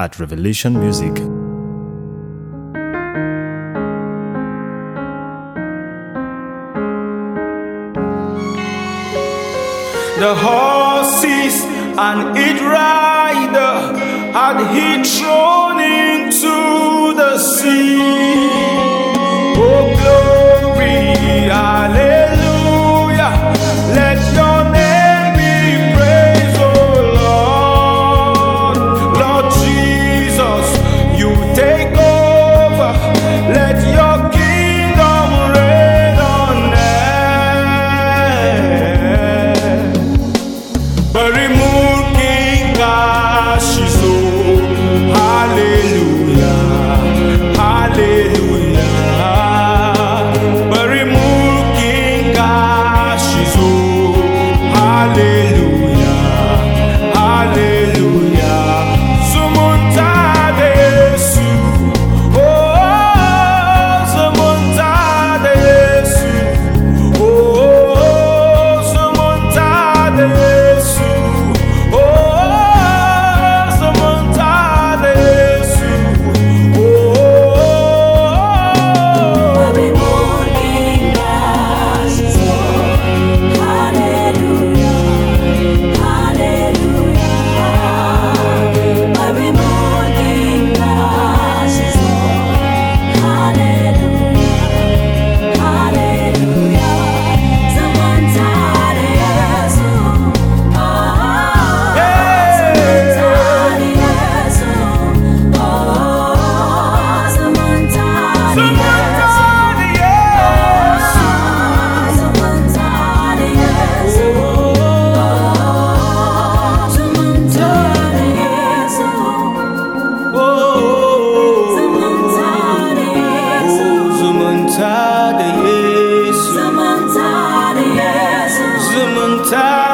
at Revelation Music. The horses and its rider had he sea. time